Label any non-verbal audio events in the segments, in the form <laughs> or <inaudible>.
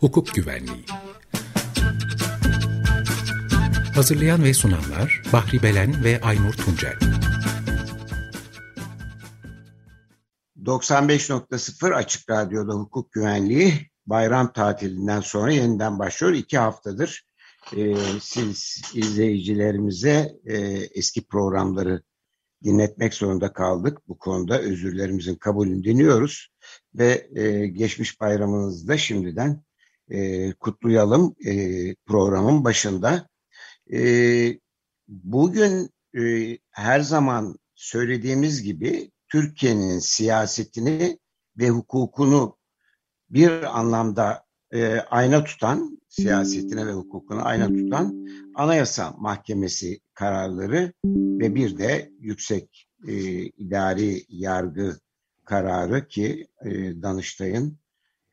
Hukuk Güvenliği Hazırlayan ve sunanlar Bahri Belen ve Aynur Tuncel 95.0 Açık Radyo'da hukuk güvenliği bayram tatilinden sonra yeniden başlıyor. İki haftadır e, siz izleyicilerimize e, eski programları dinletmek zorunda kaldık. Bu konuda özürlerimizin kabulünü deniyoruz ve e, geçmiş bayramınızı da şimdiden e, kutlayalım e, programın başında. E, bugün e, her zaman söylediğimiz gibi Türkiye'nin siyasetini ve hukukunu bir anlamda e, ayna tutan, siyasetine ve hukukunu ayna tutan Anayasa Mahkemesi kararları ve bir de yüksek e, idari yargı kararı ki e, Danıştay'ın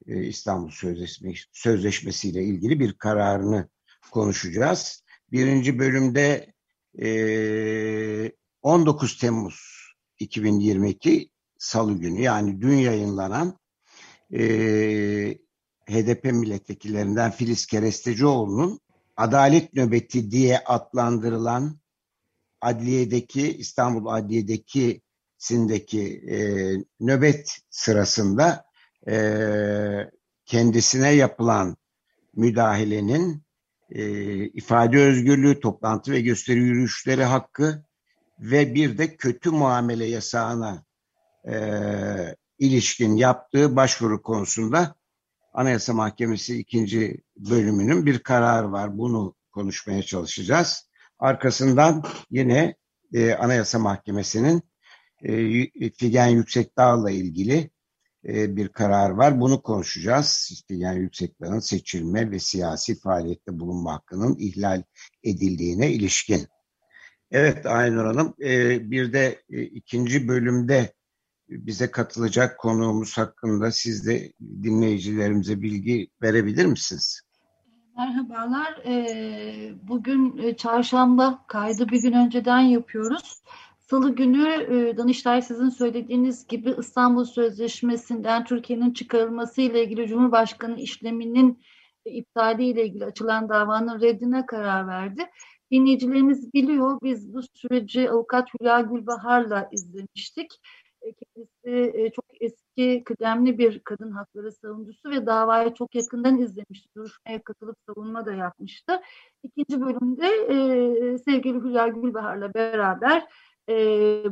e, İstanbul Sözleşmesi, Sözleşmesi ile ilgili bir kararını konuşacağız. Birinci bölümde e, 19 Temmuz 2022 Salı günü yani dün yayınlanan e, HDP milletvekillerinden Filiz Kerestecioğlu'nun adalet nöbeti diye adlandırılan adliyedeki İstanbul Adliye'deki sindeki e, nöbet sırasında e, kendisine yapılan müdahalenin e, ifade özgürlüğü, toplantı ve gösteri yürüyüşleri hakkı ve bir de kötü muamele yasağına e, ilişkin yaptığı başvuru konusunda Anayasa Mahkemesi ikinci bölümünün bir kararı var. Bunu konuşmaya çalışacağız. Arkasından yine e, Anayasa Mahkemesi'nin e, Figen Yüksekdağ'la ilgili bir karar var. Bunu konuşacağız. Figen Yüksekdağ'ın seçilme ve siyasi faaliyette bulunma hakkının ihlal edildiğine ilişkin. Evet Aynur Hanım, e, bir de e, ikinci bölümde bize katılacak konuğumuz hakkında siz de dinleyicilerimize bilgi verebilir misiniz? Merhabalar. Bugün çarşamba kaydı bir gün önceden yapıyoruz. Salı günü e, Danıştay sizin söylediğiniz gibi İstanbul Sözleşmesi'nden Türkiye'nin çıkarılması ile ilgili Cumhurbaşkanı işleminin iptali ile ilgili açılan davanın reddine karar verdi. Dinleyicilerimiz biliyor biz bu süreci avukat Hülya Gülbahar'la izlemiştik. E, kendisi e, çok eski kıdemli bir kadın hakları savunucusu ve davayı çok yakından izlemişti. Duruşmaya katılıp savunma da yapmıştı. İkinci bölümde e, sevgili Hülya Gülbahar'la beraber e,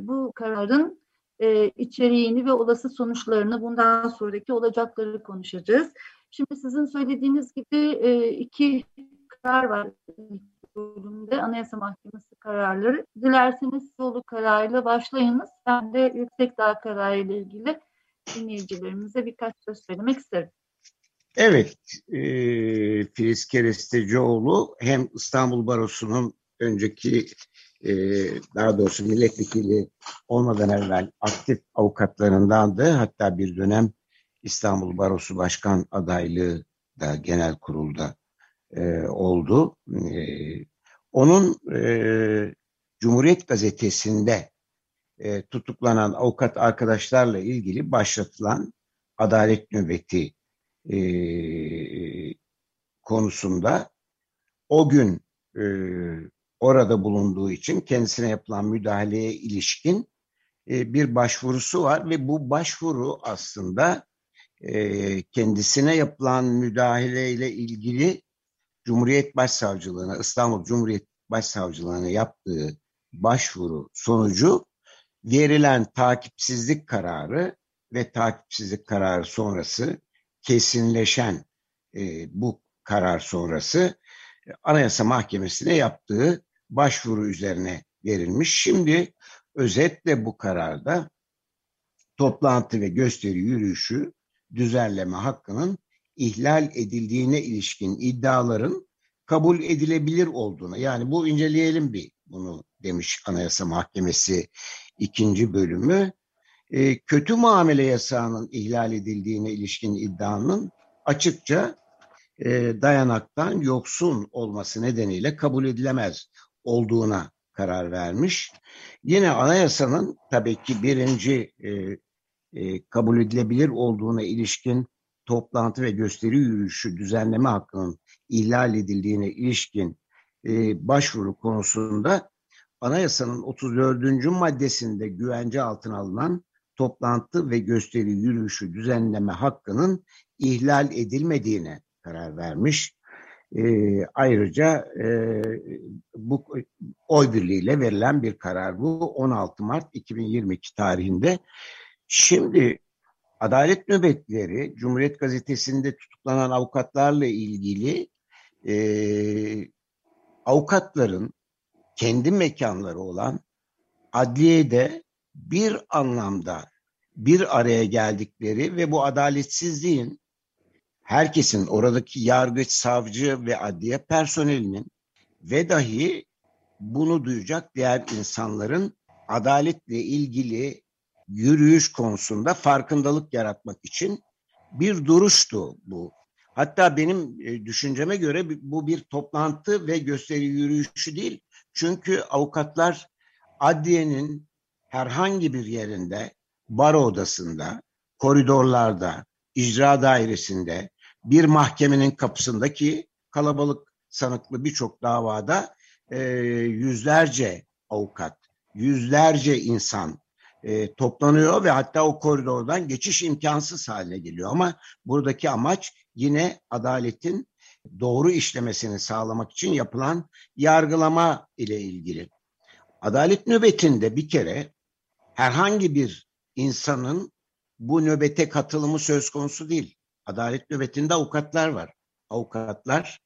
bu kararın e, içeriğini ve olası sonuçlarını bundan sonraki olacakları konuşacağız. Şimdi sizin söylediğiniz gibi e, iki karar var bölümde Anayasa Mahkemesi kararları. Dilerseniz yolu kararıyla başlayınız. Ben de yüksek dağ kararı ile ilgili dinleyicilerimize birkaç söz söylemek isterim. Evet, e, Filiz Kerestecioğlu hem İstanbul Barosu'nun önceki e, daha doğrusu milletvekili olmadan evvel aktif avukatlarındandı. Hatta bir dönem İstanbul Barosu Başkan adaylığı da genel kurulda e, oldu. E, onun Cumhuriyet Gazetesi'nde tutuklanan avukat arkadaşlarla ilgili başlatılan adalet nöbeti konusunda o gün orada bulunduğu için kendisine yapılan müdahaleye ilişkin e, bir başvurusu var ve bu başvuru aslında e, kendisine yapılan müdahaleyle ilgili Cumhuriyet Başsavcılığına, İstanbul Cumhuriyet Başsavcılığına yaptığı başvuru sonucu verilen takipsizlik kararı ve takipsizlik kararı sonrası kesinleşen e, bu karar sonrası Anayasa Mahkemesi'ne yaptığı başvuru üzerine verilmiş. Şimdi özetle bu kararda toplantı ve gösteri yürüyüşü düzenleme hakkının ihlal edildiğine ilişkin iddiaların kabul edilebilir olduğuna yani bu inceleyelim bir bunu demiş Anayasa Mahkemesi ikinci bölümü. E, kötü muamele yasağının ihlal edildiğine ilişkin iddianın açıkça e, dayanaktan yoksun olması nedeniyle kabul edilemez olduğuna karar vermiş. Yine anayasanın tabii ki birinci e, e, kabul edilebilir olduğuna ilişkin toplantı ve gösteri yürüyüşü düzenleme hakkının ihlal edildiğine ilişkin e, başvuru konusunda anayasanın 34. maddesinde güvence altına alınan toplantı ve gösteri yürüyüşü düzenleme hakkının ihlal edilmediğine karar vermiş. E, ayrıca e, bu oy birliğiyle verilen bir karar bu 16 Mart 2022 tarihinde. Şimdi adalet nöbetleri Cumhuriyet Gazetesi'nde tutuklanan avukatlarla ilgili e, avukatların kendi mekanları olan adliyede bir anlamda bir araya geldikleri ve bu adaletsizliğin herkesin oradaki yargıç, savcı ve adliye personelinin ve dahi bunu duyacak diğer insanların adaletle ilgili yürüyüş konusunda farkındalık yaratmak için bir duruştu bu. Hatta benim e, düşünceme göre bu bir toplantı ve gösteri yürüyüşü değil. Çünkü avukatlar adliyenin herhangi bir yerinde, baro odasında, koridorlarda, icra dairesinde, bir mahkemenin kapısındaki kalabalık sanıklı birçok davada e, yüzlerce avukat, yüzlerce insan e, toplanıyor ve hatta o koridordan geçiş imkansız haline geliyor. Ama buradaki amaç yine adaletin doğru işlemesini sağlamak için yapılan yargılama ile ilgili. Adalet nöbetinde bir kere herhangi bir insanın bu nöbete katılımı söz konusu değil. Adalet nöbetinde avukatlar var. Avukatlar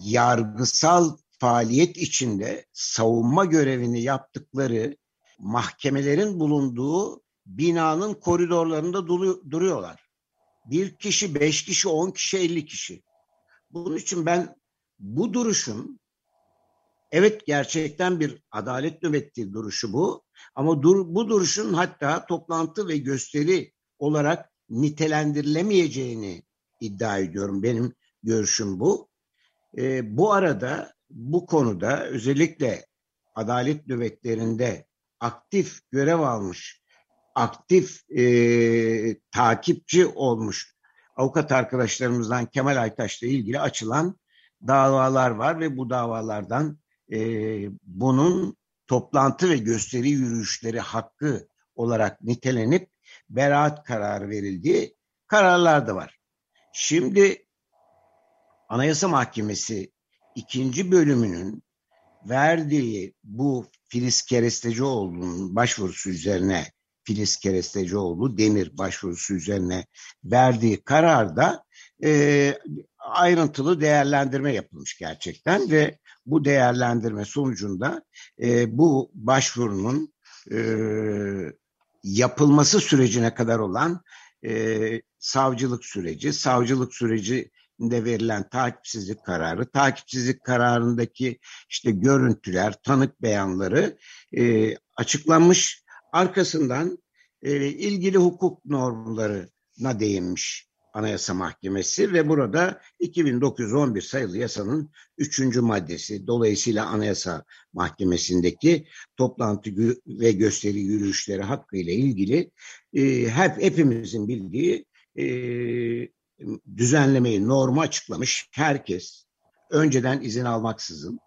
yargısal faaliyet içinde savunma görevini yaptıkları mahkemelerin bulunduğu binanın koridorlarında duruyorlar. Bir kişi, beş kişi, on kişi, elli kişi. Bunun için ben bu duruşun evet gerçekten bir adalet nöbeti duruşu bu ama dur, bu duruşun hatta toplantı ve gösteri olarak nitelendirilemeyeceğini iddia ediyorum. Benim görüşüm bu. E, bu arada bu konuda özellikle adalet nöbetlerinde aktif görev almış, aktif e, takipçi olmuş avukat arkadaşlarımızdan Kemal Aytaş'la ilgili açılan davalar var ve bu davalardan e, bunun toplantı ve gösteri yürüyüşleri hakkı olarak nitelenip beraat kararı verildiği kararlar da var. Şimdi Anayasa Mahkemesi ikinci bölümünün verdiği bu Filiz Kerestecioğlu'nun başvurusu üzerine Filiz Kerestecioğlu Demir başvurusu üzerine verdiği kararda e, ayrıntılı değerlendirme yapılmış gerçekten ve bu değerlendirme sonucunda e, bu başvurunun e, yapılması sürecine kadar olan e, savcılık süreci, savcılık süreci de verilen takipsizlik kararı, takipsizlik kararındaki işte görüntüler, tanık beyanları e, açıklanmış. Arkasından e, ilgili hukuk normlarına değinmiş Anayasa Mahkemesi ve burada 2911 sayılı yasanın 3. maddesi dolayısıyla Anayasa Mahkemesi'ndeki toplantı ve gösteri yürüyüşleri hakkı ile ilgili e, hep hepimizin bildiği e, düzenlemeyi, normu açıklamış herkes önceden izin almaksızın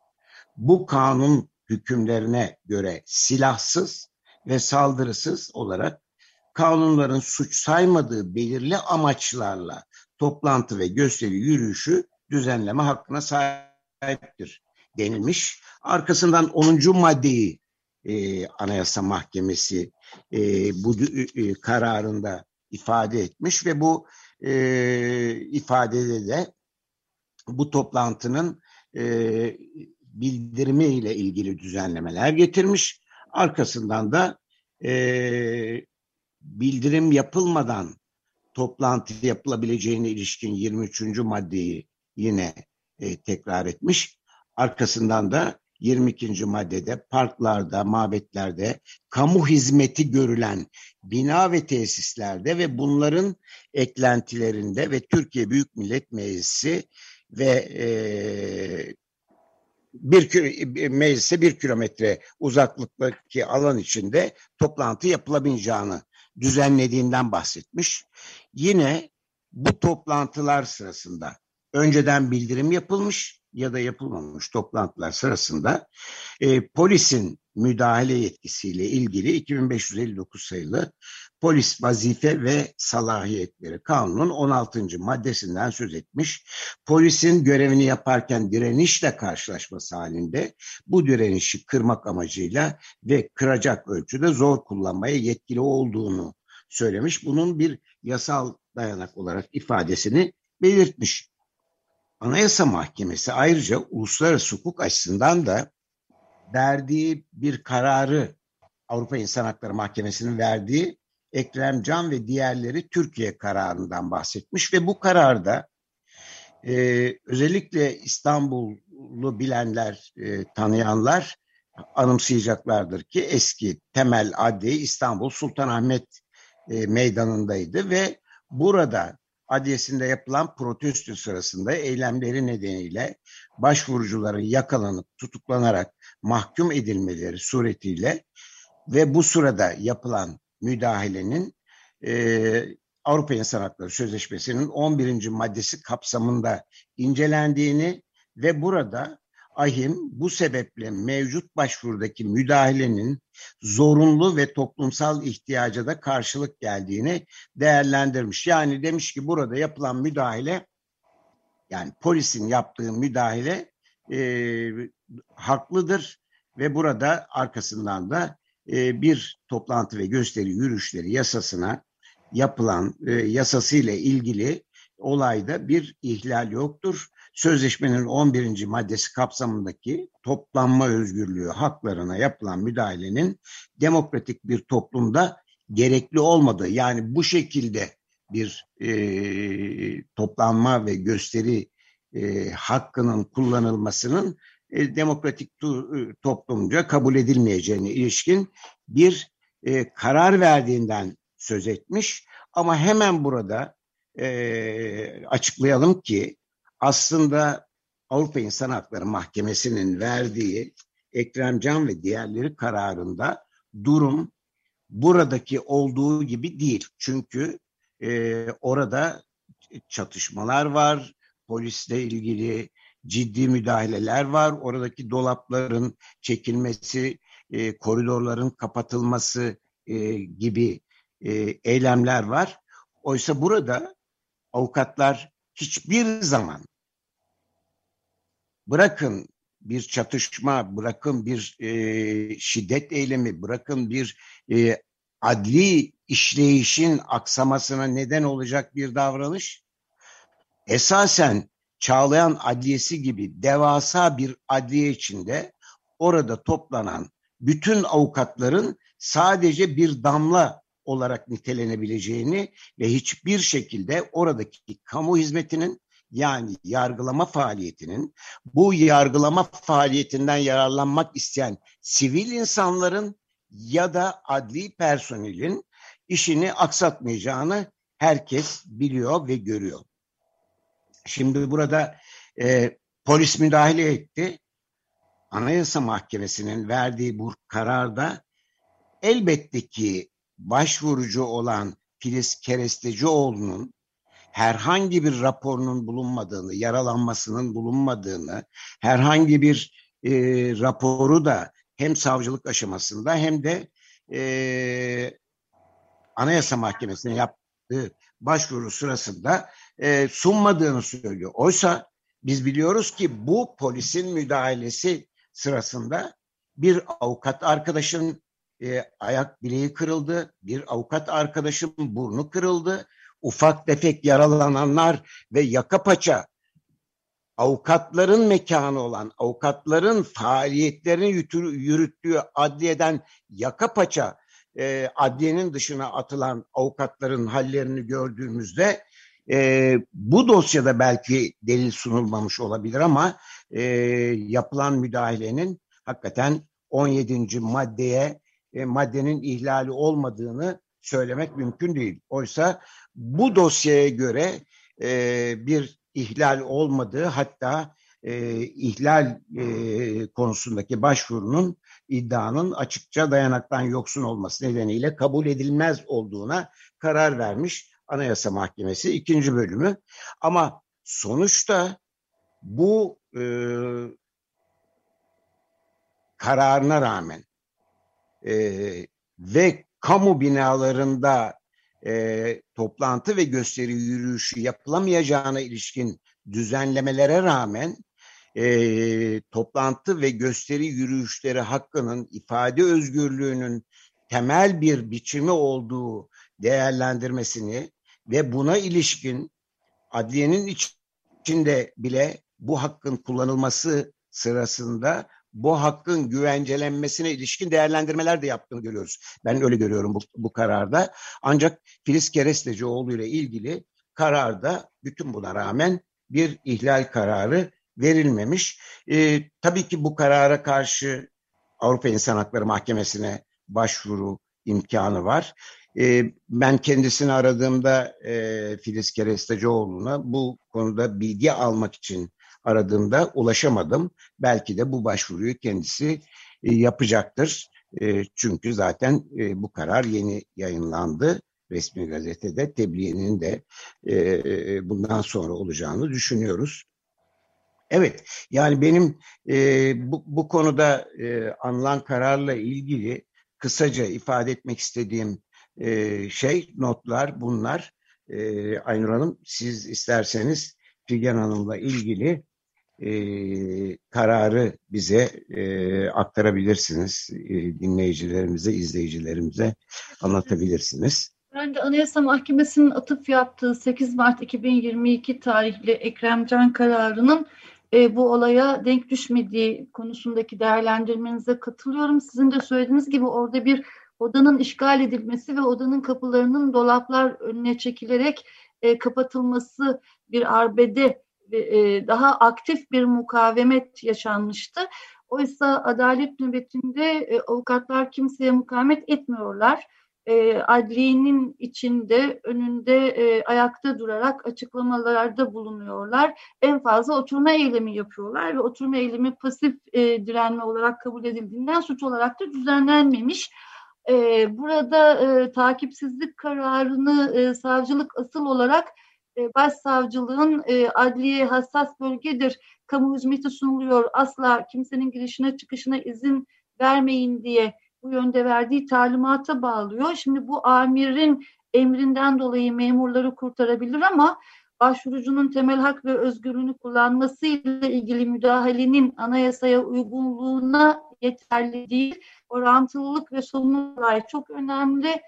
bu kanun hükümlerine göre silahsız ve saldırısız olarak kanunların suç saymadığı belirli amaçlarla toplantı ve gösteri yürüyüşü düzenleme hakkına sahiptir denilmiş. Arkasından 10. maddeyi e, Anayasa Mahkemesi e, bu e, kararında ifade etmiş ve bu e, ifadede de bu toplantının e, bildirimiyle ilgili düzenlemeler getirmiş. Arkasından da e, bildirim yapılmadan toplantı yapılabileceğine ilişkin 23. maddeyi yine e, tekrar etmiş. Arkasından da 22. maddede parklarda, mabetlerde, kamu hizmeti görülen bina ve tesislerde ve bunların eklentilerinde ve Türkiye Büyük Millet Meclisi ve e, bir meclise bir kilometre uzaklıktaki alan içinde toplantı yapılabileceğini düzenlediğinden bahsetmiş. Yine bu toplantılar sırasında önceden bildirim yapılmış ya da yapılmamış toplantılar sırasında e, polisin müdahale yetkisiyle ilgili 2559 sayılı polis vazife ve salahiyetleri kanunun 16. maddesinden söz etmiş. Polisin görevini yaparken direnişle karşılaşması halinde bu direnişi kırmak amacıyla ve kıracak ölçüde zor kullanmaya yetkili olduğunu söylemiş. Bunun bir yasal dayanak olarak ifadesini belirtmiş. Anayasa Mahkemesi ayrıca uluslararası hukuk açısından da verdiği bir kararı Avrupa İnsan Hakları Mahkemesi'nin verdiği Ekrem Can ve diğerleri Türkiye kararından bahsetmiş ve bu kararda e, özellikle İstanbul'u bilenler, e, tanıyanlar anımsayacaklardır ki eski temel adli İstanbul Sultanahmet e, meydanındaydı ve burada adliyesinde yapılan protesto sırasında eylemleri nedeniyle başvurucuların yakalanıp tutuklanarak mahkum edilmeleri suretiyle ve bu sırada yapılan müdahalenin e, Avrupa İnsan Hakları Sözleşmesi'nin 11. maddesi kapsamında incelendiğini ve burada ahim bu sebeple mevcut başvurudaki müdahalenin zorunlu ve toplumsal ihtiyaca da karşılık geldiğini değerlendirmiş. Yani demiş ki burada yapılan müdahale yani polisin yaptığı müdahale e, haklıdır ve burada arkasından da e, bir toplantı ve gösteri yürüyüşleri yasasına yapılan e, yasasıyla ilgili olayda bir ihlal yoktur sözleşmenin 11. maddesi kapsamındaki toplanma özgürlüğü haklarına yapılan müdahalenin demokratik bir toplumda gerekli olmadığı yani bu şekilde bir e, toplanma ve gösteri e, hakkının kullanılmasının e, demokratik tu, e, toplumca kabul edilmeyeceğine ilişkin bir e, karar verdiğinden söz etmiş. Ama hemen burada e, açıklayalım ki aslında Avrupa İnsan Hakları Mahkemesi'nin verdiği Ekrem Can ve diğerleri kararında durum buradaki olduğu gibi değil. Çünkü e, orada çatışmalar var, polisle ilgili ciddi müdahaleler var. Oradaki dolapların çekilmesi, e, koridorların kapatılması e, gibi e, eylemler var. Oysa burada avukatlar hiçbir zaman bırakın bir çatışma, bırakın bir e, şiddet eylemi, bırakın bir e, adli işleyişin aksamasına neden olacak bir davranış. Esasen Çağlayan Adliyesi gibi devasa bir adliye içinde orada toplanan bütün avukatların sadece bir damla olarak nitelenebileceğini ve hiçbir şekilde oradaki kamu hizmetinin yani yargılama faaliyetinin bu yargılama faaliyetinden yararlanmak isteyen sivil insanların ya da adli personelin işini aksatmayacağını herkes biliyor ve görüyor. Şimdi burada e, polis müdahale etti. Anayasa Mahkemesi'nin verdiği bu kararda elbette ki başvurucu olan Filiz Kerestecioğlu'nun herhangi bir raporunun bulunmadığını, yaralanmasının bulunmadığını, herhangi bir e, raporu da hem savcılık aşamasında hem de e, Anayasa Mahkemesi'ne yaptığı başvuru sırasında e, sunmadığını söylüyor. Oysa biz biliyoruz ki bu polisin müdahalesi sırasında bir avukat arkadaşın e, ayak bileği kırıldı, bir avukat arkadaşın burnu kırıldı, ufak tefek yaralananlar ve yaka paça avukatların mekanı olan, avukatların faaliyetlerini yürüttüğü adliyeden yaka paça e, adliyenin dışına atılan avukatların hallerini gördüğümüzde e, bu dosyada belki delil sunulmamış olabilir ama e, yapılan müdahalenin hakikaten 17. maddeye e, maddenin ihlali olmadığını söylemek mümkün değil. Oysa bu dosyaya göre e, bir ihlal olmadığı hatta e, ihlal e, konusundaki başvurunun iddianın açıkça dayanaktan yoksun olması nedeniyle kabul edilmez olduğuna karar vermiş Anayasa Mahkemesi ikinci bölümü. Ama sonuçta bu e, kararına rağmen e, ve kamu binalarında e, toplantı ve gösteri yürüyüşü yapılamayacağına ilişkin düzenlemelere rağmen e, toplantı ve gösteri yürüyüşleri hakkının ifade özgürlüğünün temel bir biçimi olduğu değerlendirmesini ve buna ilişkin adliyenin içinde bile bu hakkın kullanılması sırasında bu hakkın güvencelenmesine ilişkin değerlendirmeler de yaptığını görüyoruz. Ben öyle görüyorum bu, bu kararda. Ancak Filiz Kerestecioğlu ile ilgili kararda bütün buna rağmen bir ihlal kararı verilmemiş. E, tabii ki bu karara karşı Avrupa İnsan Hakları Mahkemesi'ne başvuru imkanı var. E, ben kendisini aradığımda e, Filiz Kerestecioğlu'na bu konuda bilgi almak için aradığımda ulaşamadım. Belki de bu başvuruyu kendisi e, yapacaktır. E, çünkü zaten bu karar yeni yayınlandı resmi gazetede. Tebliğinin de bundan sonra olacağını düşünüyoruz. Evet, yani benim e, bu, bu konuda e, alınan kararla ilgili kısaca ifade etmek istediğim e, şey, notlar bunlar. E, Aynur Hanım, siz isterseniz Figen Hanım'la ilgili e, kararı bize e, aktarabilirsiniz. E, dinleyicilerimize, izleyicilerimize anlatabilirsiniz. De Anayasa Mahkemesi'nin atıf yaptığı 8 Mart 2022 tarihli Ekremcan kararının e, bu olaya denk düşmediği konusundaki değerlendirmenize katılıyorum. Sizin de söylediğiniz gibi orada bir odanın işgal edilmesi ve odanın kapılarının dolaplar önüne çekilerek e, kapatılması bir arbede e, daha aktif bir mukavemet yaşanmıştı. Oysa adalet nöbetinde e, avukatlar kimseye mukavemet etmiyorlar. E, adliyenin içinde, önünde e, ayakta durarak açıklamalarda bulunuyorlar. En fazla oturma eylemi yapıyorlar ve oturma eylemi pasif e, direnme olarak kabul edildiğinden suç olarak da düzenlenmemiş. E, burada e, takipsizlik kararını e, savcılık asıl olarak e, başsavcılığın e, adliye hassas bölgedir, kamu hizmeti sunuluyor, asla kimsenin girişine çıkışına izin vermeyin diye bu yönde verdiği talimata bağlıyor. Şimdi bu amirin emrinden dolayı memurları kurtarabilir ama başvurucunun temel hak ve özgürlüğünü kullanması ile ilgili müdahalenin anayasaya uygunluğuna yeterli değil. Orantılılık ve sorumluluk çok önemli.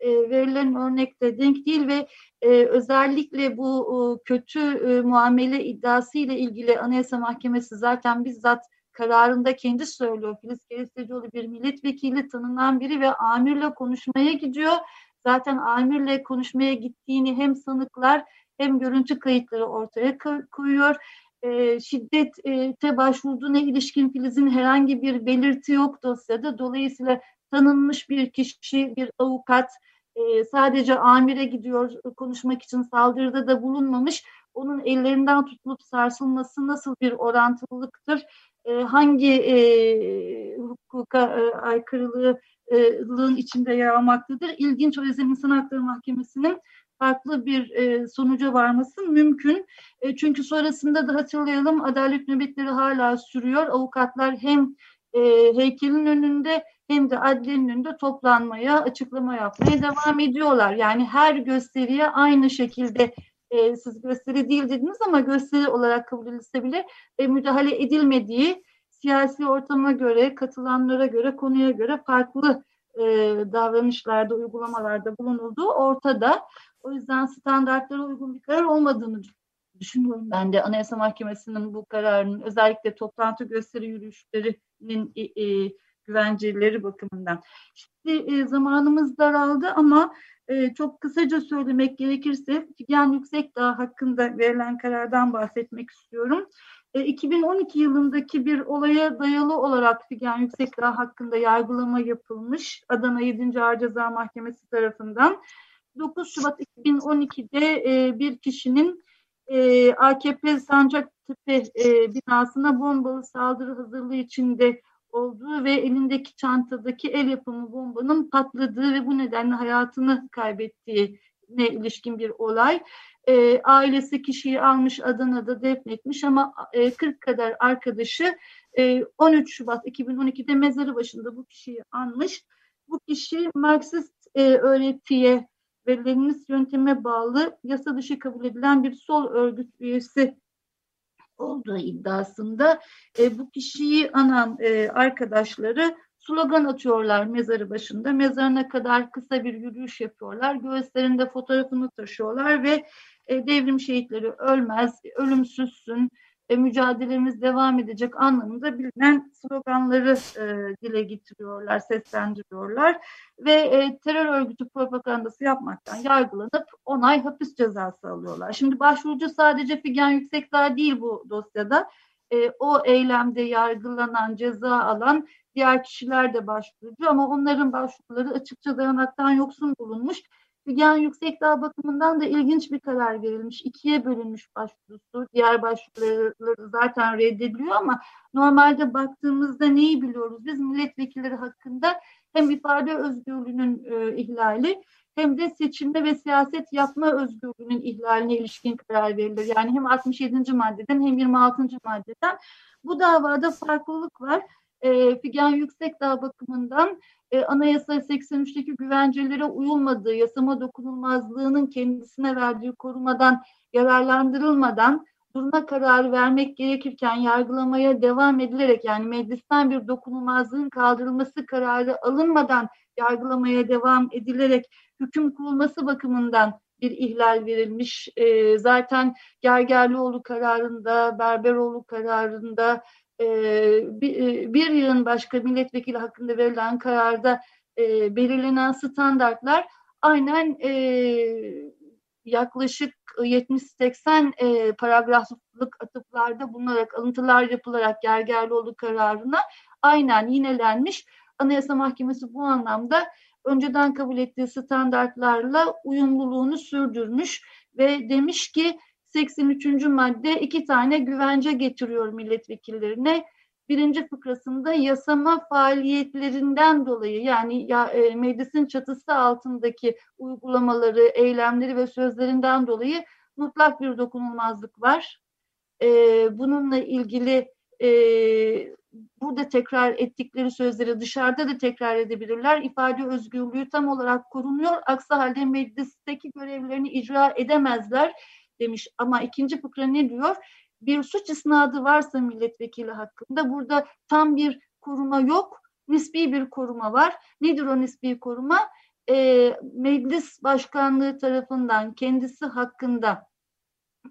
E, verilen örnekte denk değil ve e, özellikle bu e, kötü e, muamele iddiası ile ilgili Anayasa Mahkemesi zaten bizzat kararında kendi söylüyor. Filiz Kerestecioğlu bir milletvekili tanınan biri ve amirle konuşmaya gidiyor. Zaten amirle konuşmaya gittiğini hem sanıklar hem görüntü kayıtları ortaya koyuyor. E, şiddete başvurduğuna ilişkin Filiz'in herhangi bir belirti yok dosyada. Dolayısıyla tanınmış bir kişi, bir avukat e, sadece amire gidiyor konuşmak için saldırıda da bulunmamış. Onun ellerinden tutulup sarsılması nasıl bir orantılılıktır? E, hangi e, hukuka e, aykırılığın içinde yer almaktadır? İlginç o yüzden İnsan Hakları Mahkemesi'nin farklı bir e, sonuca varması mümkün. E, çünkü sonrasında da hatırlayalım adalet nöbetleri hala sürüyor. Avukatlar hem e, heykelin önünde hem de adliyenin önünde toplanmaya, açıklama yapmaya devam ediyorlar. Yani her gösteriye aynı şekilde e, siz gösteri değil dediniz ama gösteri olarak kabul edilse bile e, müdahale edilmediği siyasi ortama göre, katılanlara göre, konuya göre farklı e, davranışlarda, uygulamalarda bulunulduğu ortada. O yüzden standartlara uygun bir karar olmadığını düşünüyorum ben de Anayasa Mahkemesi'nin bu kararının özellikle toplantı gösteri yürüyüşlerinin e, e, güvenceleri bakımından. Şimdi e, zamanımız daraldı ama e, çok kısaca söylemek gerekirse Figen Yüksekdağ hakkında verilen karardan bahsetmek istiyorum. E, 2012 yılındaki bir olaya dayalı olarak Figen Yüksekdağ hakkında yargılama yapılmış Adana 7. Ağır Ceza Mahkemesi tarafından. 9 Şubat 2012'de e, bir kişinin e, AKP Sancaktepe e, binasına bombalı saldırı hazırlığı içinde olduğu ve elindeki çantadaki el yapımı bombanın patladığı ve bu nedenle hayatını kaybettiği ilişkin bir olay. E, ailesi kişiyi almış Adana'da defnetmiş ama e, 40 kadar arkadaşı e, 13 Şubat 2012'de mezarı başında bu kişiyi anmış. Bu kişi Marksist e, öğretiye ve Leninist yönteme bağlı yasa dışı kabul edilen bir sol örgüt üyesi olduğu iddiasında e, bu kişiyi anan e, arkadaşları slogan atıyorlar mezarı başında. Mezarına kadar kısa bir yürüyüş yapıyorlar. Göğüslerinde fotoğrafını taşıyorlar ve e, devrim şehitleri ölmez, ölümsüzsün, e, mücadelemiz devam edecek anlamında bilinen sloganları e, dile getiriyorlar, seslendiriyorlar ve e, terör örgütü propagandası yapmaktan yargılanıp 10 ay hapis cezası alıyorlar. Şimdi başvurucu sadece Figen Yüksekdağ değil bu dosyada. E, o eylemde yargılanan, ceza alan diğer kişiler de başvurucu ama onların başvuruları açıkça dayanaktan yoksun bulunmuş Figen Yüksekdağ bakımından da ilginç bir karar verilmiş. İkiye bölünmüş başvurusu. Diğer başvuruları zaten reddediliyor ama normalde baktığımızda neyi biliyoruz? Biz milletvekilleri hakkında hem ifade özgürlüğünün e, ihlali hem de seçimde ve siyaset yapma özgürlüğünün ihlaline ilişkin karar verilir. Yani hem 67. maddeden hem 26. maddeden. Bu davada farklılık var. E, Figen Yüksekdağ bakımından e, Anayasa 83'teki güvencelere uyulmadığı, yasama dokunulmazlığının kendisine verdiği korumadan yararlandırılmadan durma kararı vermek gerekirken yargılamaya devam edilerek yani meclisten bir dokunulmazlığın kaldırılması kararı alınmadan yargılamaya devam edilerek hüküm kurulması bakımından bir ihlal verilmiş. E, zaten Gergerlioğlu kararında, Berberoğlu kararında, bir, yılın başka milletvekili hakkında verilen kararda e, belirlenen standartlar aynen e, yaklaşık 70-80 e, paragraflık atıflarda bulunarak, alıntılar yapılarak Gergerlioğlu kararına aynen yinelenmiş. Anayasa Mahkemesi bu anlamda önceden kabul ettiği standartlarla uyumluluğunu sürdürmüş ve demiş ki 83. madde iki tane güvence getiriyor milletvekillerine. Birinci fıkrasında yasama faaliyetlerinden dolayı yani ya, e, meclisin çatısı altındaki uygulamaları, eylemleri ve sözlerinden dolayı mutlak bir dokunulmazlık var. E, bununla ilgili e, burada tekrar ettikleri sözleri dışarıda da tekrar edebilirler. İfade özgürlüğü tam olarak korunuyor. Aksi halde meclisteki görevlerini icra edemezler demiş. Ama ikinci fıkra ne diyor? Bir suç isnadı varsa milletvekili hakkında burada tam bir koruma yok. Nispi bir koruma var. Nedir o nispi koruma? E, meclis başkanlığı tarafından kendisi hakkında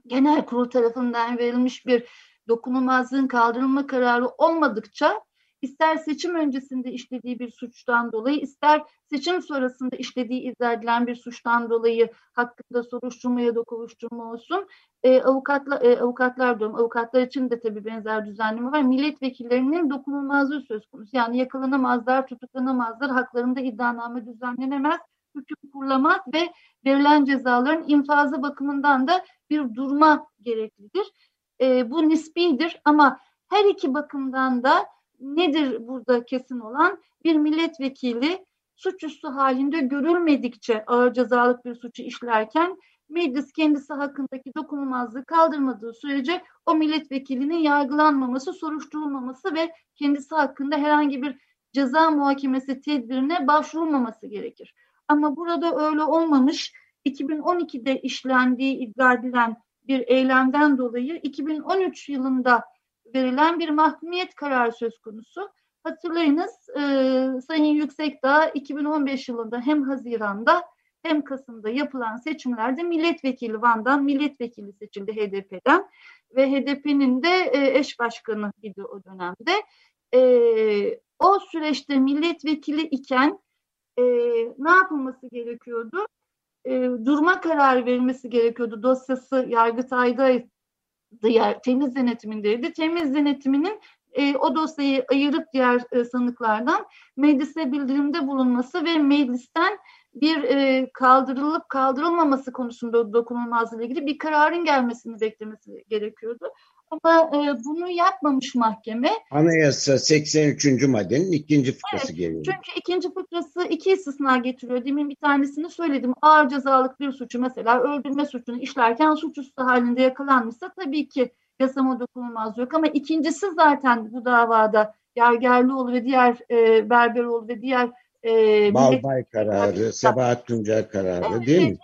genel kurul tarafından verilmiş bir dokunulmazlığın kaldırılma kararı olmadıkça ister seçim öncesinde işlediği bir suçtan dolayı ister seçim sonrasında işlediği iddia bir suçtan dolayı hakkında soruşturma ya da kovuşturma olsun. E, avukatla, e, avukatlar diyorum, avukatlar için de tabii benzer düzenleme var. Milletvekillerinin dokunulmazlığı söz konusu. Yani yakalanamazlar, tutuklanamazlar, haklarında iddianame düzenlenemez, hüküm kurulamaz ve verilen cezaların infazı bakımından da bir durma gereklidir. E, bu nispidir ama her iki bakımdan da nedir burada kesin olan? Bir milletvekili suçüstü halinde görülmedikçe ağır cezalık bir suçu işlerken meclis kendisi hakkındaki dokunulmazlığı kaldırmadığı sürece o milletvekilinin yargılanmaması, soruşturulmaması ve kendisi hakkında herhangi bir ceza muhakemesi tedbirine başvurulmaması gerekir. Ama burada öyle olmamış. 2012'de işlendiği iddia edilen bir eylemden dolayı 2013 yılında verilen bir mahkumiyet kararı söz konusu. Hatırlayınız e, Sayın Yüksekdağ 2015 yılında hem Haziran'da hem Kasım'da yapılan seçimlerde milletvekili Van'dan milletvekili seçildi HDP'den ve HDP'nin de e, eş başkanı idi o dönemde. E, o süreçte milletvekili iken e, ne yapılması gerekiyordu? E, durma kararı verilmesi gerekiyordu. Dosyası Yargıtay'da diğer temiz denetimindeydi. Temiz denetiminin e, o dosyayı ayırıp diğer e, sanıklardan meclise bildirimde bulunması ve meclisten bir e, kaldırılıp kaldırılmaması konusunda dokunulmazlığı ilgili bir kararın gelmesini beklemesi gerekiyordu. Ama e, bunu yapmamış mahkeme. Anayasa 83. maddenin ikinci fıkrası evet, geliyor. Çünkü ikinci fıkrası iki istisna getiriyor. Demin bir tanesini söyledim. Ağır cezalık bir suçu mesela öldürme suçunu işlerken suçüstü halinde yakalanmışsa tabii ki yasama dokunulmaz yok. Ama ikincisi zaten bu davada Yargerlioğlu ve diğer e, Berberoğlu ve diğer e, Balbay kararı, Sebahat Tuncay kararı evet, değil mi?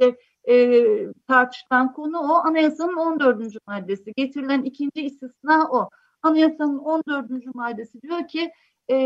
De, e, tartışılan konu o. Anayasanın 14. maddesi. Getirilen ikinci istisna o. Anayasanın 14. maddesi diyor ki e,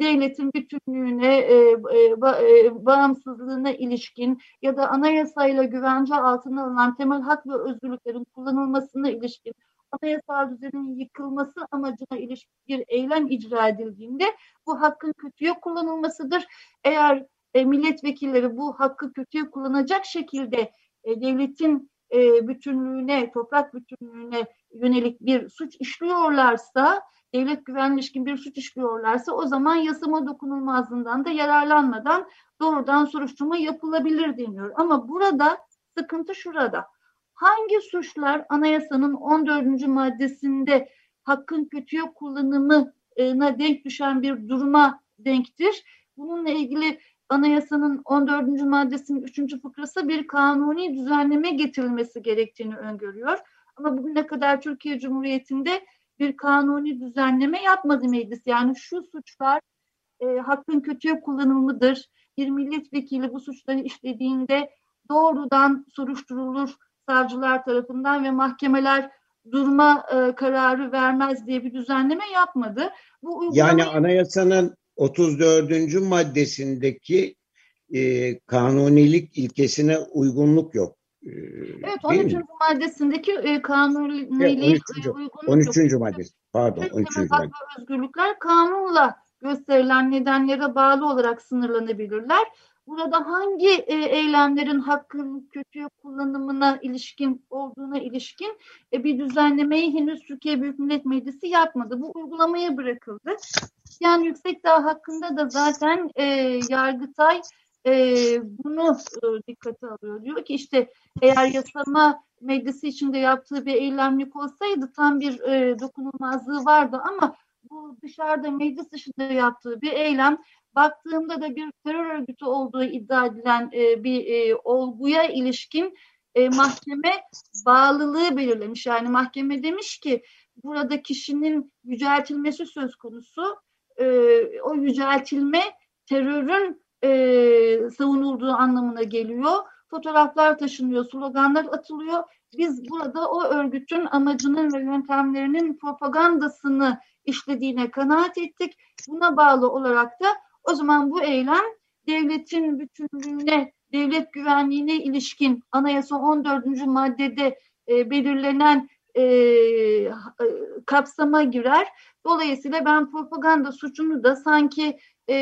devletin bütünlüğüne, e, ba, e, bağımsızlığına ilişkin ya da anayasayla güvence altına alınan temel hak ve özgürlüklerin kullanılmasına ilişkin anayasal düzenin yıkılması amacına ilişkin bir eylem icra edildiğinde bu hakkın kötüye kullanılmasıdır. Eğer e, milletvekilleri bu hakkı kötüye kullanacak şekilde e, devletin e, bütünlüğüne, toprak bütünlüğüne yönelik bir suç işliyorlarsa, devlet güvenliğine ilişkin bir suç işliyorlarsa o zaman yasama dokunulmazlığından da yararlanmadan doğrudan soruşturma yapılabilir deniyor. Ama burada sıkıntı şurada. Hangi suçlar anayasanın 14. maddesinde hakkın kötüye kullanımına denk düşen bir duruma denktir? Bununla ilgili anayasanın 14. maddesinin 3. fıkrası bir kanuni düzenleme getirilmesi gerektiğini öngörüyor. Ama bugüne kadar Türkiye Cumhuriyeti'nde bir kanuni düzenleme yapmadı meclis. Yani şu suçlar e, hakkın kötüye kullanımıdır. Bir milletvekili bu suçları işlediğinde doğrudan soruşturulur savcılar tarafından ve mahkemeler durma e, kararı vermez diye bir düzenleme yapmadı. Bu uygulamayı... Yani anayasanın 34. maddesindeki e, kanunilik ilkesine uygunluk yok. E, evet 13. maddesindeki e, kanunilik evet, 13. uygunluk 13. yok. maddesi pardon 13. madde. özgürlükler kanunla gösterilen nedenlere bağlı olarak sınırlanabilirler. Burada hangi e, eylemlerin hakkın kötüye kullanımına ilişkin olduğuna ilişkin e, bir düzenlemeyi henüz Türkiye Büyük Millet Meclisi yapmadı. Bu uygulamaya bırakıldı. Yani Yüksekdağ hakkında da zaten e, Yargıtay e, bunu e, dikkate alıyor. Diyor ki işte eğer yasama meclisi içinde yaptığı bir eylemlik olsaydı tam bir e, dokunulmazlığı vardı ama bu dışarıda meclis dışında yaptığı bir eylem baktığımda da bir terör örgütü olduğu iddia edilen e, bir e, olguya ilişkin e, mahkeme bağlılığı belirlemiş. Yani mahkeme demiş ki burada kişinin yüceltilmesi söz konusu. E, o yüceltilme terörün e, savunulduğu anlamına geliyor. Fotoğraflar taşınıyor, sloganlar atılıyor. Biz burada o örgütün amacının ve yöntemlerinin propagandasını işlediğine kanaat ettik. Buna bağlı olarak da o zaman bu eylem devletin bütünlüğüne, devlet güvenliğine ilişkin anayasa 14. maddede e, belirlenen e, kapsama girer. Dolayısıyla ben propaganda suçunu da sanki e,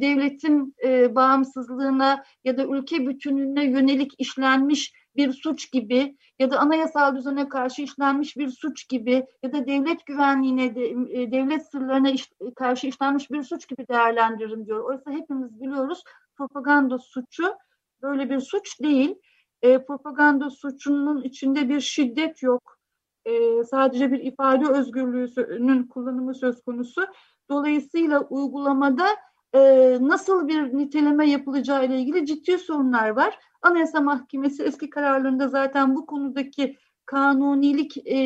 devletin e, bağımsızlığına ya da ülke bütünlüğüne yönelik işlenmiş bir suç gibi ya da anayasal düzene karşı işlenmiş bir suç gibi ya da devlet güvenliğine, de, e, devlet sırlarına iş, karşı işlenmiş bir suç gibi değerlendiririm diyor. Oysa hepimiz biliyoruz propaganda suçu böyle bir suç değil. E, propaganda suçunun içinde bir şiddet yok. E, sadece bir ifade özgürlüğünün kullanımı söz konusu. Dolayısıyla uygulamada e, nasıl bir niteleme yapılacağı ile ilgili ciddi sorunlar var. Anayasa Mahkemesi eski kararlarında zaten bu konudaki kanunilik e,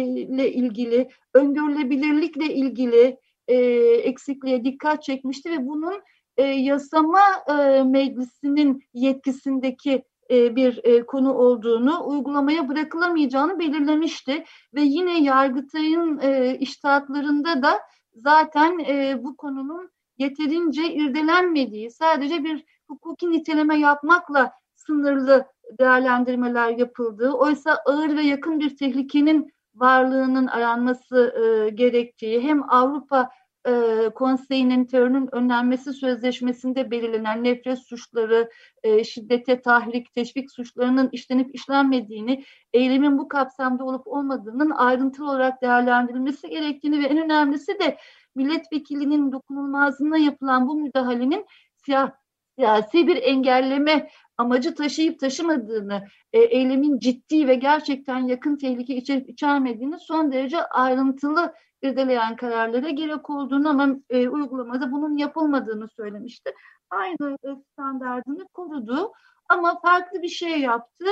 ilgili, öngörülebilirlikle ilgili e, eksikliğe dikkat çekmişti ve bunun e, yasama e, meclisinin yetkisindeki bir e, konu olduğunu, uygulamaya bırakılamayacağını belirlemişti. Ve yine Yargıtay'ın e, iştahatlarında da zaten e, bu konunun yeterince irdelenmediği, sadece bir hukuki niteleme yapmakla sınırlı değerlendirmeler yapıldığı, oysa ağır ve yakın bir tehlikenin varlığının aranması e, gerektiği, hem Avrupa e, Konseyi'nin terörün önlenmesi sözleşmesinde belirlenen nefret suçları, e, şiddete tahrik, teşvik suçlarının işlenip işlenmediğini, eylemin bu kapsamda olup olmadığının ayrıntılı olarak değerlendirilmesi gerektiğini ve en önemlisi de milletvekilinin dokunulmazlığına yapılan bu müdahalenin siyah, siyasi bir engelleme amacı taşıyıp taşımadığını, e, eylemin ciddi ve gerçekten yakın tehlike içerip içermediğini son derece ayrıntılı irdeleyen kararlara gerek olduğunu ama e, uygulamada bunun yapılmadığını söylemişti. Aynı e, standartını korudu ama farklı bir şey yaptı.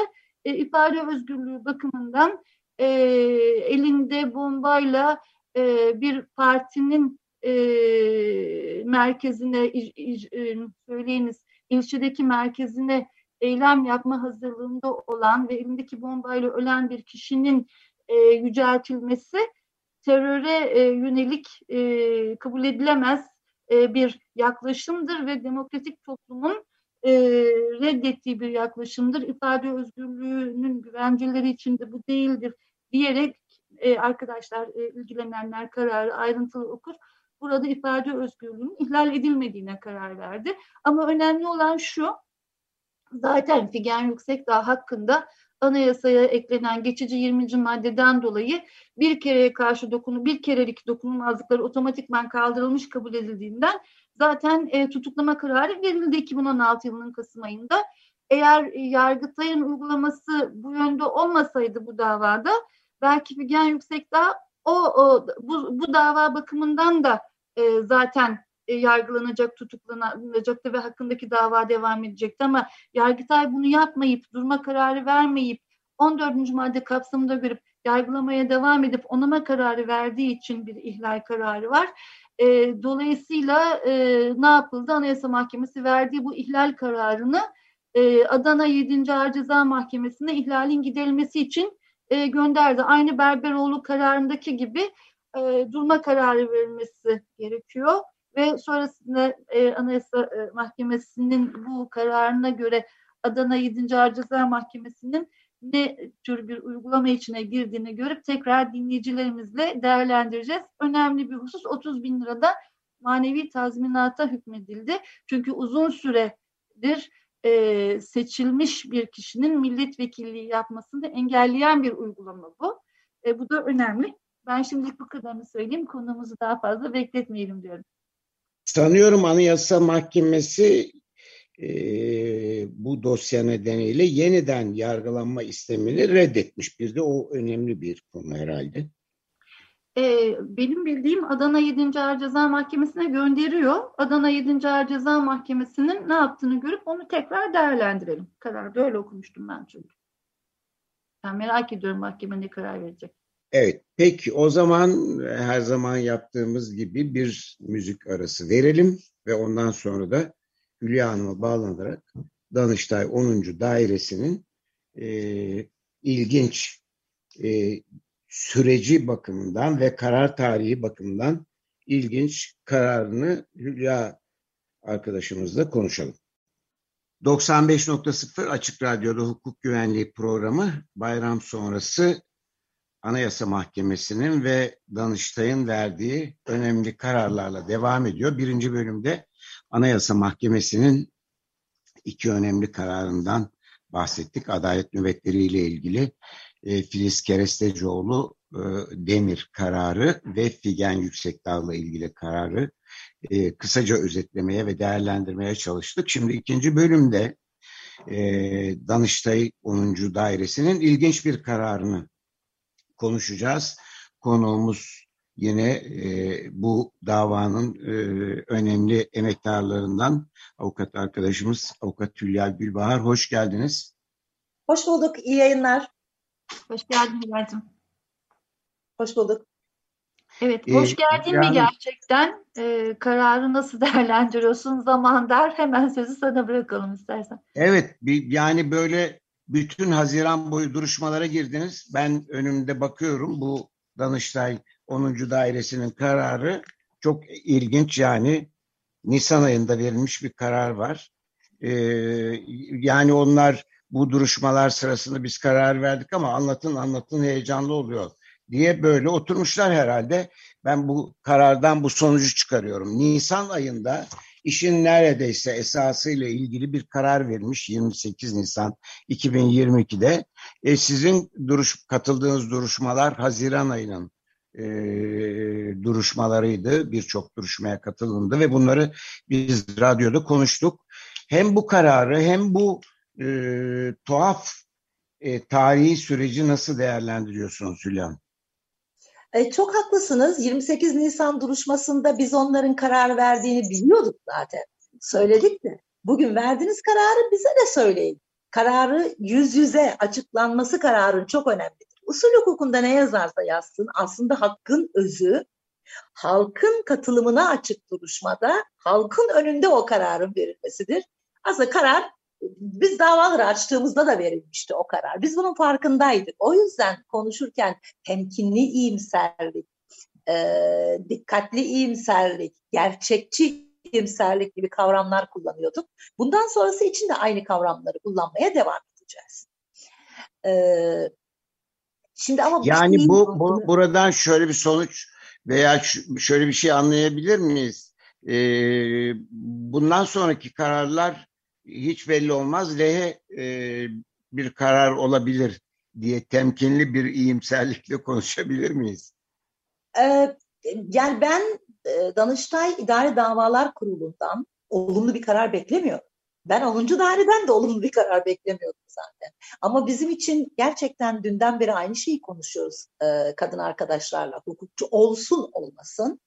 E, ifade özgürlüğü bakımından e, elinde bombayla e, bir partinin e, merkezine e, söyleyiniz ilçedeki merkezine eylem yapma hazırlığında olan ve elindeki bombayla ölen bir kişinin e, yüceltilmesi teröre e, yönelik e, kabul edilemez e, bir yaklaşımdır ve demokratik toplumun e, reddettiği bir yaklaşımdır. İfade özgürlüğünün güvenceleri içinde bu değildir diyerek e, arkadaşlar e, ilgilenenler kararı ayrıntılı okur. Burada ifade özgürlüğünün ihlal edilmediğine karar verdi. Ama önemli olan şu, zaten Figen Yüksekdağ hakkında anayasaya eklenen geçici 20. maddeden dolayı bir kereye karşı dokunu, bir kerelik dokunulmazlıkları otomatikman kaldırılmış kabul edildiğinden zaten e, tutuklama kararı verildi 2016 yılının Kasım ayında. Eğer e, Yargıtay'ın uygulaması bu yönde olmasaydı bu davada belki Figen Yüksekdağ o, o bu, bu dava bakımından da e, zaten e, yargılanacak, tutuklanacaktı ve hakkındaki dava devam edecekti ama Yargıtay bunu yapmayıp, durma kararı vermeyip 14. madde kapsamında görüp yargılamaya devam edip onama kararı verdiği için bir ihlal kararı var. E, dolayısıyla e, ne yapıldı? Anayasa Mahkemesi verdiği bu ihlal kararını e, Adana 7. Ağır Ceza Mahkemesi'ne ihlalin giderilmesi için e, gönderdi. Aynı Berberoğlu kararındaki gibi e, durma kararı verilmesi gerekiyor ve sonrasında e, Anayasa e, Mahkemesi'nin bu kararına göre Adana 7. Ağır Ceza Mahkemesi'nin ne tür bir uygulama içine girdiğini görüp tekrar dinleyicilerimizle değerlendireceğiz. Önemli bir husus 30 bin lirada manevi tazminata hükmedildi. Çünkü uzun süredir e, seçilmiş bir kişinin milletvekilliği yapmasını engelleyen bir uygulama bu. E, bu da önemli. Ben şimdilik bu kadarını söyleyeyim. Konumuzu daha fazla bekletmeyelim diyorum. Sanıyorum Anayasa Mahkemesi e, bu dosya nedeniyle yeniden yargılanma istemini reddetmiş. Bir de o önemli bir konu herhalde. E, benim bildiğim Adana 7. Ağır Ceza Mahkemesi'ne gönderiyor. Adana 7. Ağır Ceza Mahkemesi'nin ne yaptığını görüp onu tekrar değerlendirelim. Kararda öyle okumuştum ben çünkü. Ben merak ediyorum mahkeme ne karar verecek. Evet, peki o zaman her zaman yaptığımız gibi bir müzik arası verelim ve ondan sonra da Hülya Hanım'a bağlanarak Danıştay 10. Dairesi'nin e, ilginç e, süreci bakımından ve karar tarihi bakımından ilginç kararını Hülya arkadaşımızla konuşalım. 95.0 Açık Radyo'da hukuk güvenliği programı bayram sonrası Anayasa Mahkemesi'nin ve Danıştay'ın verdiği önemli kararlarla devam ediyor. Birinci bölümde Anayasa Mahkemesi'nin iki önemli kararından bahsettik. Adalet nöbetleriyle ilgili e, Filiz Kerestecioğlu e, Demir kararı ve Figen Yüksekdağ'la ilgili kararı e, kısaca özetlemeye ve değerlendirmeye çalıştık. Şimdi ikinci bölümde e, Danıştay 10. Dairesi'nin ilginç bir kararını konuşacağız. Konuğumuz yine e, bu davanın e, önemli emektarlarından avukat arkadaşımız Avukat Hülya Gülbahar. Hoş geldiniz. Hoş bulduk. İyi yayınlar. Hoş geldin Hülya'cığım. Hoş bulduk. Evet, hoş ee, geldin yani, mi gerçekten? Ee, kararı nasıl <laughs> değerlendiriyorsun? Zaman der. Hemen sözü sana bırakalım istersen. Evet, bir, yani böyle bütün Haziran boyu duruşmalara girdiniz. Ben önümde bakıyorum bu Danıştay 10. Dairesi'nin kararı çok ilginç yani Nisan ayında verilmiş bir karar var. Ee, yani onlar bu duruşmalar sırasında biz karar verdik ama anlatın anlatın heyecanlı oluyor diye böyle oturmuşlar herhalde. Ben bu karardan bu sonucu çıkarıyorum. Nisan ayında işin neredeyse esasıyla ilgili bir karar verilmiş 28 Nisan 2022'de. E, sizin duruş katıldığınız duruşmalar Haziran ayının e, duruşmalarıydı. Birçok duruşmaya katılındı ve bunları biz radyoda konuştuk. Hem bu kararı hem bu e, tuhaf e, tarihi süreci nasıl değerlendiriyorsunuz Hülya E, çok haklısınız. 28 Nisan duruşmasında biz onların karar verdiğini biliyorduk zaten. Söyledik de. Bugün verdiğiniz kararı bize de söyleyin. Kararı yüz yüze açıklanması kararın çok önemlidir. Usul hukukunda ne yazarsa yazsın aslında hakkın özü halkın katılımına açık duruşmada halkın önünde o kararın verilmesidir. Aslında karar biz davaları açtığımızda da verilmişti o karar. Biz bunun farkındaydık. O yüzden konuşurken temkinli iyimserlik, e, dikkatli iyimserlik, gerçekçi iyimserlik gibi kavramlar kullanıyorduk. Bundan sonrası için de aynı kavramları kullanmaya devam edeceğiz. Ee, şimdi ama yani bu, bu buradan şöyle bir sonuç veya şöyle bir şey anlayabilir miyiz? Ee, bundan sonraki kararlar hiç belli olmaz. Lehe e, bir karar olabilir diye temkinli bir iyimserlikle <laughs> konuşabilir miyiz? Ee, yani ben e, Danıştay İdare Davalar Kurulu'ndan olumlu bir karar beklemiyorum. Ben 10. daireden de olumlu bir karar beklemiyordum zaten. Ama bizim için gerçekten dünden beri aynı şeyi konuşuyoruz e, kadın arkadaşlarla. Hukukçu olsun olmasın.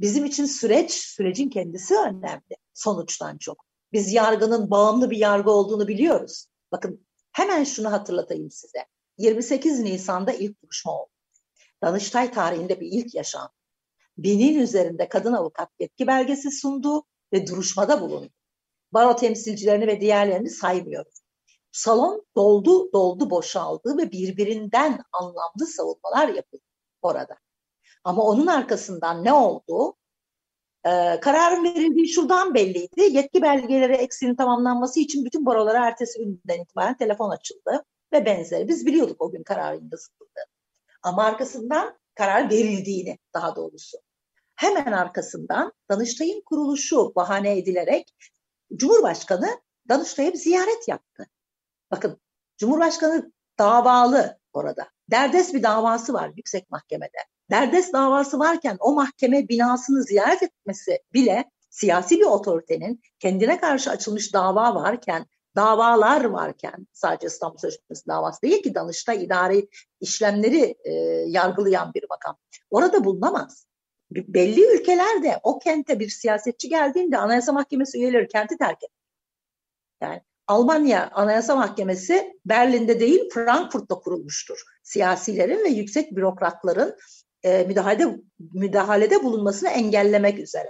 Bizim için süreç, sürecin kendisi önemli sonuçtan çok. Biz yargının bağımlı bir yargı olduğunu biliyoruz. Bakın hemen şunu hatırlatayım size. 28 Nisan'da ilk duruşma oldu. Danıştay tarihinde bir ilk yaşandı. Binin üzerinde kadın avukat yetki belgesi sundu ve duruşmada bulundu. Baro temsilcilerini ve diğerlerini saymıyorum. Salon doldu, doldu boşaldı ve birbirinden anlamlı savunmalar yapıldı orada. Ama onun arkasından ne oldu? Ee, kararın verildiği şuradan belliydi. Yetki belgeleri eksinin tamamlanması için bütün barolara ertesi günden itibaren telefon açıldı ve benzeri. Biz biliyorduk o gün kararın yazıldığını. Ama arkasından karar verildiğini daha doğrusu. Hemen arkasından Danıştay'ın kuruluşu bahane edilerek Cumhurbaşkanı Danıştay'a bir ziyaret yaptı. Bakın Cumhurbaşkanı davalı orada. Derdest bir davası var yüksek mahkemede. Derdest davası varken o mahkeme binasını ziyaret etmesi bile siyasi bir otoritenin kendine karşı açılmış dava varken, davalar varken sadece İstanbul Sözleşmesi davası değil ki Danıştay idari işlemleri e, yargılayan bir makam. Orada bulunamaz belli ülkelerde o kente bir siyasetçi geldiğinde Anayasa Mahkemesi üyeleri kenti terk eder. Yani Almanya Anayasa Mahkemesi Berlin'de değil Frankfurt'ta kurulmuştur. Siyasilerin ve yüksek bürokratların e, müdahalede, müdahalede bulunmasını engellemek üzere.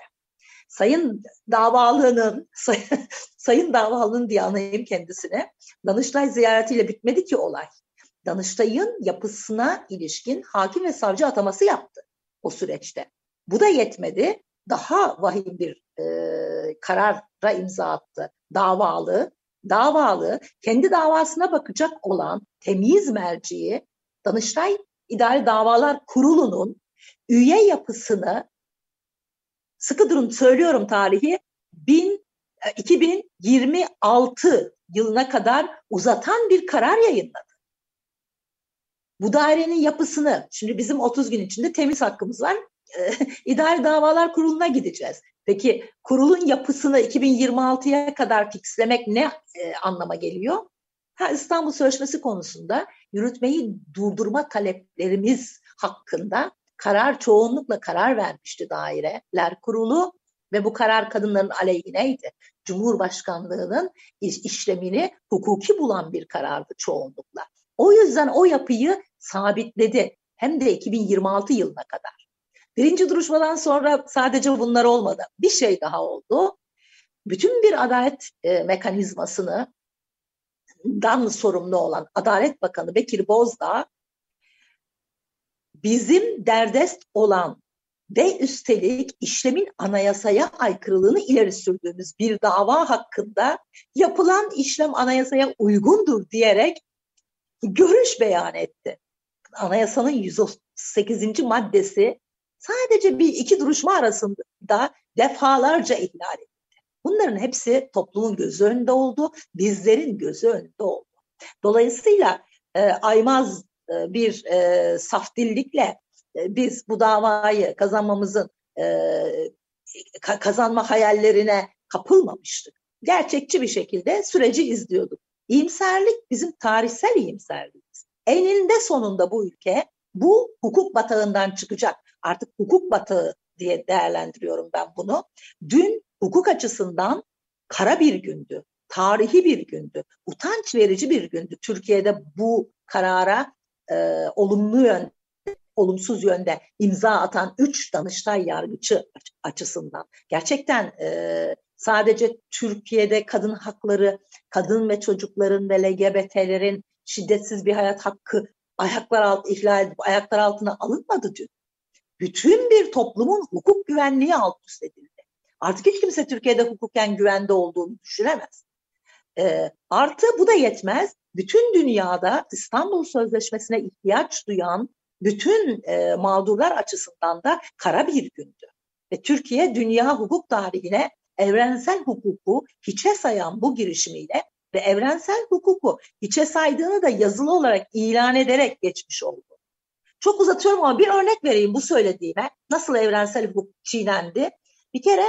Sayın davalının, <laughs> say, sayın davalının diye anayım kendisine, Danıştay ziyaretiyle bitmedi ki olay. Danıştay'ın yapısına ilişkin hakim ve savcı ataması yaptı o süreçte. Bu da yetmedi. Daha vahim bir e, karara imza attı. Davalı, davalı kendi davasına bakacak olan temiz merciyi Danıştay İdari Davalar Kurulu'nun üye yapısını sıkı durun söylüyorum tarihi 1000, 2026 e, yılına kadar uzatan bir karar yayınladı. Bu dairenin yapısını, şimdi bizim 30 gün içinde temiz hakkımız var. <laughs> İdari Davalar Kurulu'na gideceğiz. Peki kurulun yapısını 2026'ya kadar fixlemek ne e, anlama geliyor? Ha, İstanbul Sözleşmesi konusunda yürütmeyi durdurma taleplerimiz hakkında karar çoğunlukla karar vermişti daireler kurulu ve bu karar kadınların aleyhineydi. Cumhurbaşkanlığının işlemini hukuki bulan bir karardı çoğunlukla. O yüzden o yapıyı sabitledi hem de 2026 yılına kadar. Birinci duruşmadan sonra sadece bunlar olmadı. Bir şey daha oldu. Bütün bir adalet e, mekanizmasını dan sorumlu olan Adalet Bakanı Bekir Bozdağ bizim derdest olan ve üstelik işlemin anayasaya aykırılığını ileri sürdüğümüz bir dava hakkında yapılan işlem anayasaya uygundur diyerek görüş beyan etti. Anayasanın 138. maddesi sadece bir iki duruşma arasında defalarca ihlal edildi. Bunların hepsi toplumun gözü önünde oldu, bizlerin gözü önünde oldu. Dolayısıyla e, aymaz e, bir e, safdillikle e, biz bu davayı kazanmamızın e, kazanma hayallerine kapılmamıştık. Gerçekçi bir şekilde süreci izliyorduk. İyimserlik bizim tarihsel iyimserliğimiz. Eninde sonunda bu ülke bu hukuk batağından çıkacak. Artık hukuk batağı diye değerlendiriyorum ben bunu. Dün hukuk açısından kara bir gündü, tarihi bir gündü, utanç verici bir gündü. Türkiye'de bu karara e, olumlu yön, olumsuz yönde imza atan üç Danıştay yargıcı açısından. Gerçekten e, sadece Türkiye'de kadın hakları, kadın ve çocukların ve LGBT'lerin şiddetsiz bir hayat hakkı ayaklar alt ihlal edip ayaklar altına alınmadı dün. Bütün bir toplumun hukuk güvenliği alt üst edildi. Artık hiç kimse Türkiye'de hukuken güvende olduğunu düşünemez. E, artı bu da yetmez. Bütün dünyada İstanbul Sözleşmesi'ne ihtiyaç duyan bütün e, mağdurlar açısından da kara bir gündü. Ve Türkiye dünya hukuk tarihine evrensel hukuku hiçe sayan bu girişimiyle ve evrensel hukuku hiçe saydığını da yazılı olarak ilan ederek geçmiş oldu. Çok uzatıyorum ama bir örnek vereyim bu söylediğime. Nasıl evrensel hukuk çiğnendi? Bir kere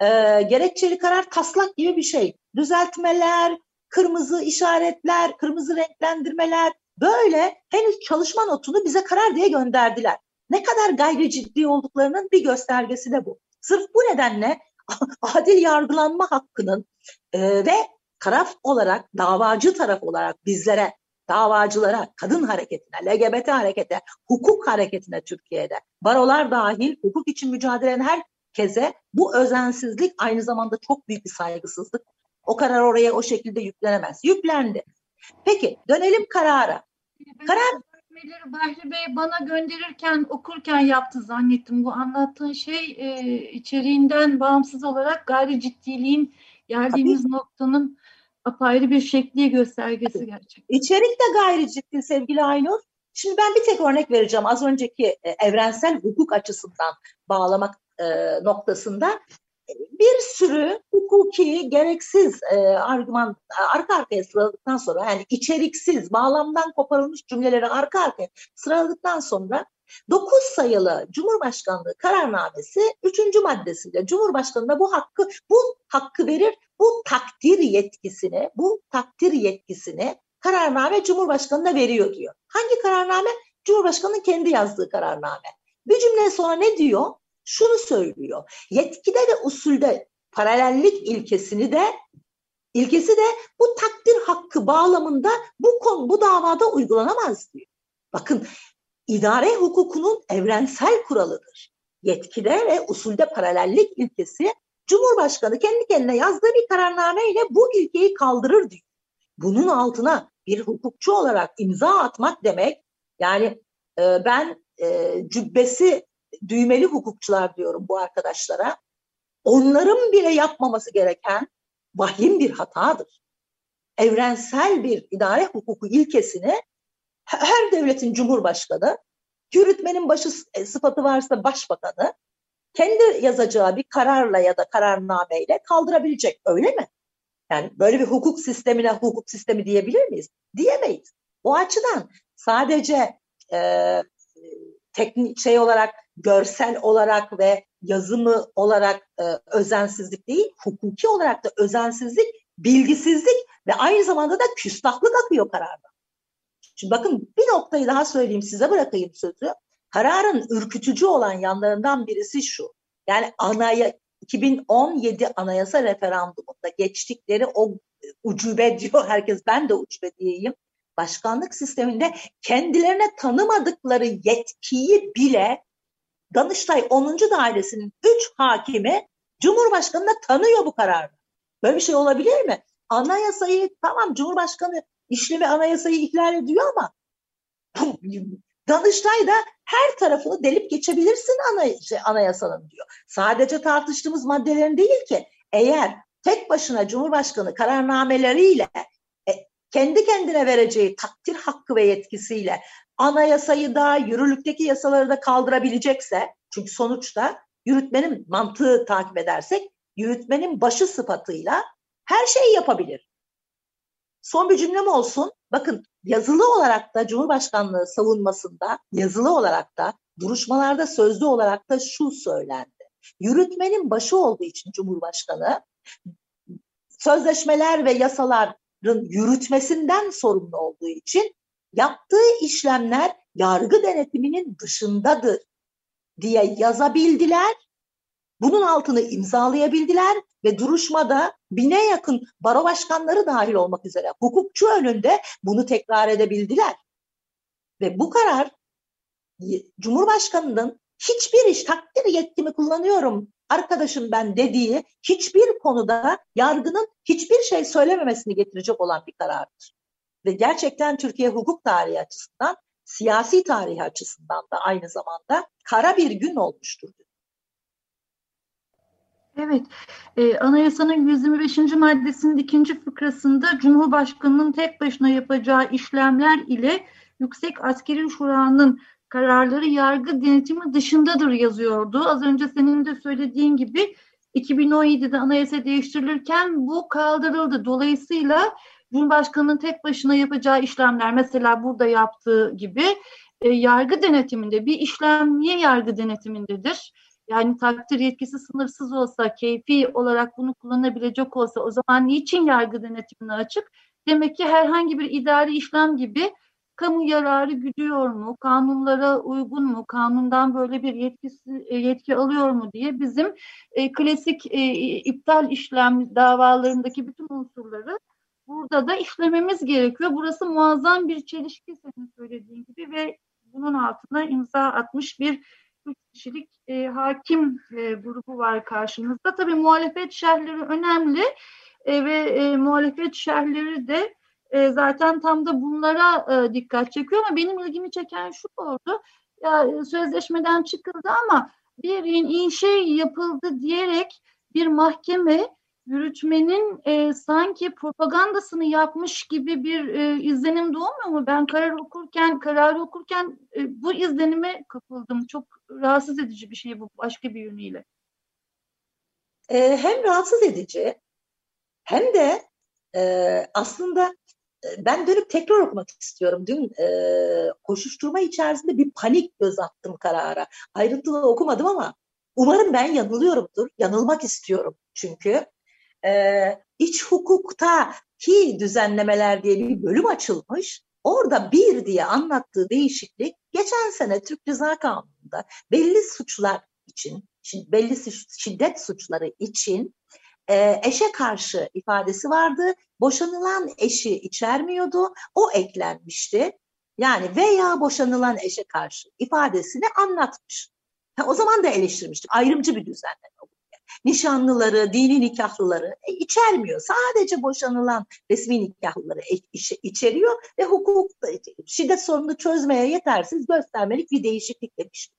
e, gerekçeli karar taslak gibi bir şey. Düzeltmeler, kırmızı işaretler, kırmızı renklendirmeler böyle henüz çalışma notunu bize karar diye gönderdiler. Ne kadar gayri ciddi olduklarının bir göstergesi de bu. Sırf bu nedenle <laughs> adil yargılanma hakkının e, ve taraf olarak, davacı taraf olarak bizlere, davacılara, kadın hareketine, LGBT harekete, hukuk hareketine Türkiye'de, barolar dahil hukuk için mücadele eden herkese bu özensizlik aynı zamanda çok büyük bir saygısızlık. O karar oraya o şekilde yüklenemez. Yüklendi. Peki dönelim karara. Karar Bahri Bey bana gönderirken okurken yaptı zannettim. Bu anlattığın şey e, içeriğinden bağımsız olarak gayri ciddiliğin geldiğimiz Tabii. noktanın apayrı bir şekli göstergesi gerçekten. İçerik de gayri ciddi sevgili Aynur. Şimdi ben bir tek örnek vereceğim az önceki e, evrensel hukuk açısından bağlamak e, noktasında bir sürü hukuki gereksiz e, argüman arka arkaya sıraladıktan sonra yani içeriksiz bağlamdan koparılmış cümleleri arka arkaya sıraladıktan sonra 9 sayılı Cumhurbaşkanlığı kararnamesi 3. maddesinde Cumhurbaşkanı'na bu hakkı bu hakkı verir. Bu takdir yetkisini, bu takdir yetkisini kararname Cumhurbaşkanı'na veriyor diyor. Hangi kararname? Cumhurbaşkanı'nın kendi yazdığı kararname. Bir cümle sonra ne diyor? Şunu söylüyor. Yetkide ve usulde paralellik ilkesini de ilkesi de bu takdir hakkı bağlamında bu konu bu davada uygulanamaz diyor. Bakın idare hukukunun evrensel kuralıdır. Yetkide ve usulde paralellik ilkesi Cumhurbaşkanı kendi kendine yazdığı bir kararname ile bu ilkeyi kaldırır diyor. Bunun altına bir hukukçu olarak imza atmak demek yani e, ben e, cübbesi düğmeli hukukçular diyorum bu arkadaşlara. Onların bile yapmaması gereken vahim bir hatadır. Evrensel bir idare hukuku ilkesini her devletin cumhurbaşkanı, yürütmenin başı e, sıfatı varsa başbakanı kendi yazacağı bir kararla ya da kararnameyle kaldırabilecek öyle mi? Yani böyle bir hukuk sistemine hukuk sistemi diyebilir miyiz? Diyemeyiz. O açıdan sadece e, teknik şey olarak görsel olarak ve yazımı olarak e, özensizlik değil, hukuki olarak da özensizlik, bilgisizlik ve aynı zamanda da küstahlık akıyor kararda. Şimdi bakın bir noktayı daha söyleyeyim size bırakayım sözü. Kararın ürkütücü olan yanlarından birisi şu. Yani anaya 2017 anayasa referandumunda geçtikleri o ucube diyor herkes ben de ucube diyeyim. Başkanlık sisteminde kendilerine tanımadıkları yetkiyi bile Danıştay 10. Dairesinin 3 hakimi Cumhurbaşkanı'na tanıyor bu kararı. Böyle bir şey olabilir mi? Anayasayı tamam Cumhurbaşkanı işlemi anayasayı ihlal ediyor ama <laughs> Danıştay da her tarafını delip geçebilirsin anayasanın diyor. Sadece tartıştığımız maddelerin değil ki eğer tek başına Cumhurbaşkanı kararnameleriyle kendi kendine vereceği takdir hakkı ve yetkisiyle anayasayı da yürürlükteki yasaları da kaldırabilecekse çünkü sonuçta yürütmenin mantığı takip edersek yürütmenin başı sıfatıyla her şeyi yapabilir. Son bir cümlem olsun. Bakın yazılı olarak da Cumhurbaşkanlığı savunmasında yazılı olarak da duruşmalarda sözlü olarak da şu söylendi. Yürütmenin başı olduğu için Cumhurbaşkanı sözleşmeler ve yasalar yürütmesinden sorumlu olduğu için yaptığı işlemler yargı denetiminin dışındadır diye yazabildiler. Bunun altını imzalayabildiler ve duruşmada bine yakın baro başkanları dahil olmak üzere hukukçu önünde bunu tekrar edebildiler. Ve bu karar Cumhurbaşkanı'nın hiçbir iş takdir yetkimi kullanıyorum arkadaşım ben dediği hiçbir konuda yargının hiçbir şey söylememesini getirecek olan bir karardır. Ve gerçekten Türkiye hukuk tarihi açısından, siyasi tarihi açısından da aynı zamanda kara bir gün olmuştur. Evet, e, anayasanın 125. maddesinin ikinci fıkrasında Cumhurbaşkanı'nın tek başına yapacağı işlemler ile Yüksek Askeri Şura'nın kararları yargı denetimi dışındadır yazıyordu. Az önce senin de söylediğin gibi 2017'de anayasa değiştirilirken bu kaldırıldı. Dolayısıyla Cumhurbaşkanı'nın tek başına yapacağı işlemler mesela burada yaptığı gibi e, yargı denetiminde bir işlem niye yargı denetimindedir? Yani takdir yetkisi sınırsız olsa, keyfi olarak bunu kullanabilecek olsa o zaman niçin yargı denetimine açık? Demek ki herhangi bir idari işlem gibi kamu yararı güdüyor mu, kanunlara uygun mu, kanundan böyle bir yetkisi, e, yetki alıyor mu diye bizim e, klasik e, iptal işlem davalarındaki bütün unsurları burada da işlememiz gerekiyor. Burası muazzam bir çelişki senin söylediğin gibi ve bunun altına imza atmış bir üç kişilik e, hakim e, grubu var karşımızda. Tabii muhalefet şerhleri önemli e, ve e, muhalefet şerhleri de e, zaten tam da bunlara e, dikkat çekiyor ama benim ilgimi çeken şu oldu. Ya e, sözleşmeden çıkıldı ama bir inşa yapıldı diyerek bir mahkeme yürütmenin e, sanki propagandasını yapmış gibi bir e, izlenim doğmuyor mu? Ben karar okurken, kararı okurken e, bu izlenime kapıldım. Çok rahatsız edici bir şey bu başka bir yönüyle. E, hem rahatsız edici hem de e, aslında ben dönüp tekrar okumak istiyorum. Dün e, koşuşturma içerisinde bir panik göz attım karara. Ayrıntılı okumadım ama umarım ben yanılıyorumdur. Yanılmak istiyorum çünkü. E, iç hukukta ki düzenlemeler diye bir bölüm açılmış. Orada bir diye anlattığı değişiklik geçen sene Türk Ceza Kanunu'nda belli suçlar için, belli şiddet suçları için e, eşe karşı ifadesi vardı. Boşanılan eşi içermiyordu. O eklenmişti. Yani veya boşanılan eşe karşı ifadesini anlatmış. Ha, o zaman da eleştirmiştik. Ayrımcı bir düzenleme. Nişanlıları, dini nikahlıları e, içermiyor. Sadece boşanılan resmi nikahlıları e, içeriyor ve hukuk şiddet sorununu çözmeye yetersiz göstermelik bir değişiklik demiş.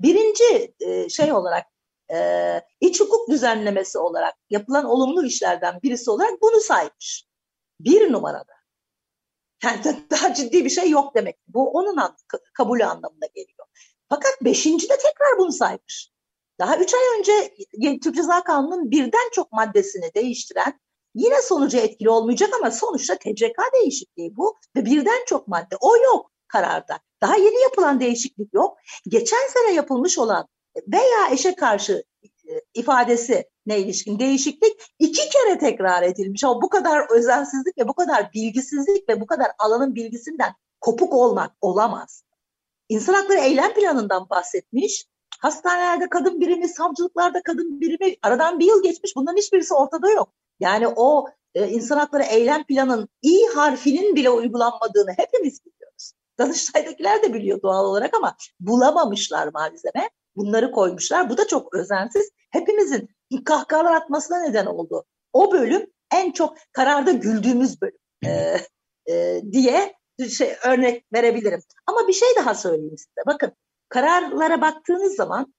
Birinci e, şey olarak e, iç hukuk düzenlemesi olarak yapılan olumlu işlerden birisi olarak bunu saymış. Bir numarada. Yani daha ciddi bir şey yok demek. Bu onun an, kabulü anlamına geliyor. Fakat beşincide tekrar bunu saymış. Daha üç ay önce Türk Ceza Kanunu'nun birden çok maddesini değiştiren yine sonucu etkili olmayacak ama sonuçta TCK değişikliği bu ve birden çok madde. O yok kararda. Daha yeni yapılan değişiklik yok. Geçen sene yapılmış olan veya eşe karşı e, ifadesi ne ilişkin değişiklik iki kere tekrar edilmiş. Ama bu kadar özensizlik ve bu kadar bilgisizlik ve bu kadar alanın bilgisinden kopuk olmak olamaz. İnsan hakları eylem planından bahsetmiş. Hastanelerde kadın birimi, savcılıklarda kadın birimi aradan bir yıl geçmiş. Bunların hiçbirisi ortada yok. Yani o e, insan hakları eylem planın i harfinin bile uygulanmadığını hepimiz biliyoruz. Danıştay'dakiler de biliyor doğal olarak ama bulamamışlar malzeme. Bunları koymuşlar. Bu da çok özensiz. Hepimizin kahkahalar atmasına neden oldu. O bölüm en çok kararda güldüğümüz bölüm e, e, diye şey örnek verebilirim. Ama bir şey daha söyleyeyim size. Bakın kararlara baktığınız zaman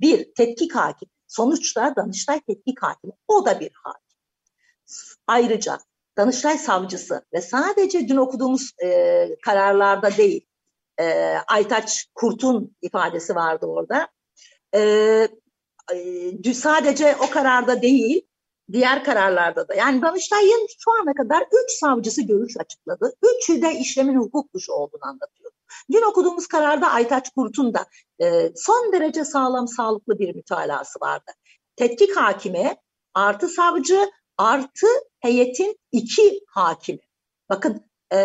bir tetkik hakim, sonuçta Danıştay tetkik hakimi, o da bir hakim. Ayrıca Danıştay savcısı ve sadece dün okuduğumuz e, kararlarda değil, e, Aytaç Kurt'un ifadesi vardı orada e, sadece o kararda değil, diğer kararlarda da. Yani Danıştay'ın şu ana kadar üç savcısı görüş açıkladı. Üçü de işlemin hukuk dışı olduğunu anlatıyor. Dün okuduğumuz kararda Aytaç Kurt'un da e, son derece sağlam, sağlıklı bir mütalası vardı. Tetkik hakimi artı savcı artı heyetin iki hakimi. Bakın e,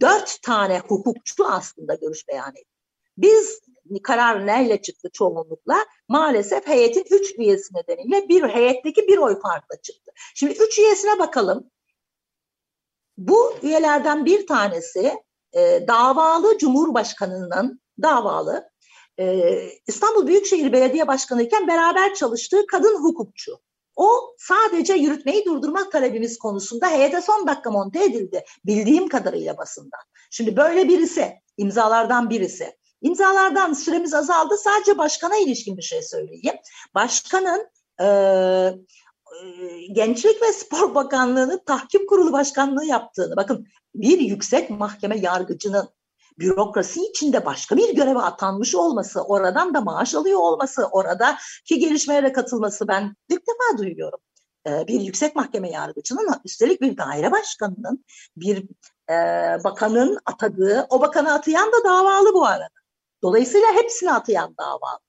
dört tane hukukçu aslında görüş beyan etti. Biz karar neyle çıktı çoğunlukla? Maalesef heyetin üç üyesi nedeniyle bir heyetteki bir oy farkla çıktı. Şimdi üç üyesine bakalım. Bu üyelerden bir tanesi e, davalı Cumhurbaşkanı'nın davalı e, İstanbul Büyükşehir Belediye Başkanı iken beraber çalıştığı kadın hukukçu. O sadece yürütmeyi durdurmak talebimiz konusunda heyete son dakika monte edildi. Bildiğim kadarıyla basından. Şimdi böyle birisi, imzalardan birisi. İmzalardan süremiz azaldı. Sadece başkana ilişkin bir şey söyleyeyim. Başkanın e, e, Gençlik ve Spor Bakanlığı'nın tahkim kurulu başkanlığı yaptığını, bakın bir yüksek mahkeme yargıcının bürokrasi içinde başka bir göreve atanmış olması, oradan da maaş alıyor olması, oradaki gelişmelere katılması ben ilk defa duyuyorum. Ee, bir yüksek mahkeme yargıcının üstelik bir daire başkanının bir e, bakanın atadığı, o bakanı atayan da davalı bu arada. Dolayısıyla hepsini atayan davalı.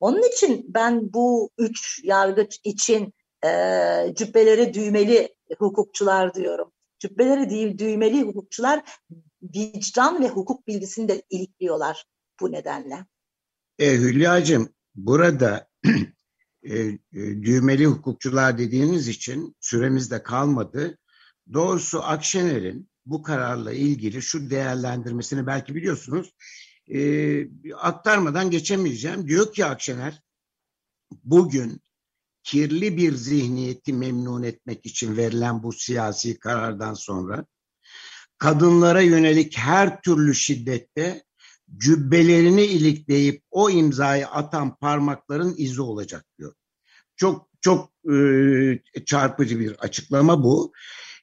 Onun için ben bu üç yargıç için e, cübbeleri düğmeli hukukçular diyorum. Cübbeleri değil düğmeli hukukçular vicdan ve hukuk bilgisini de ilikliyorlar bu nedenle. E, Hülya'cığım burada <clears throat> e, e, düğmeli hukukçular dediğiniz için süremiz de kalmadı. Doğrusu Akşener'in bu kararla ilgili şu değerlendirmesini belki biliyorsunuz e, aktarmadan geçemeyeceğim. Diyor ki Akşener bugün kirli bir zihniyeti memnun etmek için verilen bu siyasi karardan sonra kadınlara yönelik her türlü şiddette cübbelerini ilikleyip o imzayı atan parmakların izi olacak diyor. Çok çok e, çarpıcı bir açıklama bu.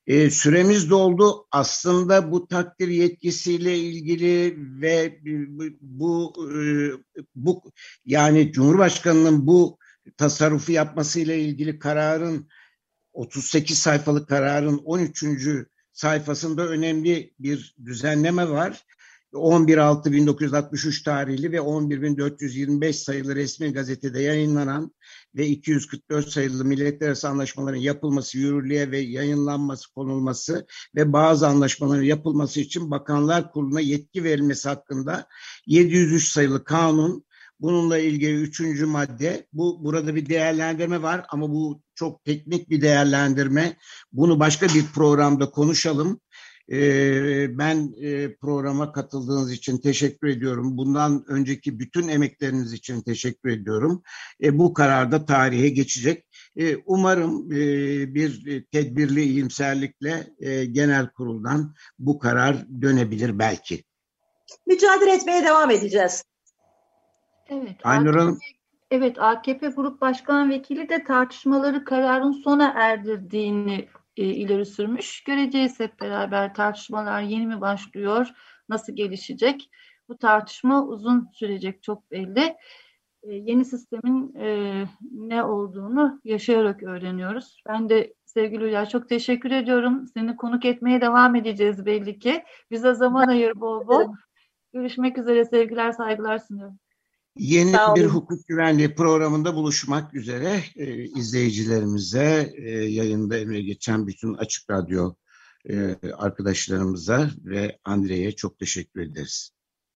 E, süremiz doldu. Aslında bu takdir yetkisiyle ilgili ve bu e, bu yani Cumhurbaşkanının bu tasarrufu yapmasıyla ilgili kararın 38 sayfalık kararın 13 sayfasında önemli bir düzenleme var. 11.6.1963 tarihli ve 11.425 sayılı resmi gazetede yayınlanan ve 244 sayılı milletler arası anlaşmaların yapılması, yürürlüğe ve yayınlanması konulması ve bazı anlaşmaların yapılması için Bakanlar Kurulu'na yetki verilmesi hakkında 703 sayılı kanun Bununla ilgili üçüncü madde, bu burada bir değerlendirme var ama bu çok teknik bir değerlendirme. Bunu başka bir programda konuşalım. Ben e, programa katıldığınız için teşekkür ediyorum. Bundan önceki bütün emekleriniz için teşekkür ediyorum. E, bu karar da tarihe geçecek. E, umarım e, bir tedbirli iyimserlikle e, genel kuruldan bu karar dönebilir belki. Mücadele etmeye devam edeceğiz. Evet. Aynur Hanım. Evet, AKP Grup Başkan Vekili de tartışmaları kararın sona erdirdiğini e, ileri sürmüş. Göreceğiz hep beraber tartışmalar yeni mi başlıyor, nasıl gelişecek? Bu tartışma uzun sürecek çok belli. E, yeni sistemin e, ne olduğunu yaşayarak öğreniyoruz. Ben de sevgili Hülya çok teşekkür ediyorum. Seni konuk etmeye devam edeceğiz belli ki. Bize zaman ayır bol bol. Görüşmek üzere sevgiler saygılar sunuyorum. Yeni bir hukuk güvenliği programında buluşmak üzere e, izleyicilerimize, e, yayında emre geçen bütün Açık Radyo e, arkadaşlarımıza ve Andre'ye çok teşekkür ederiz.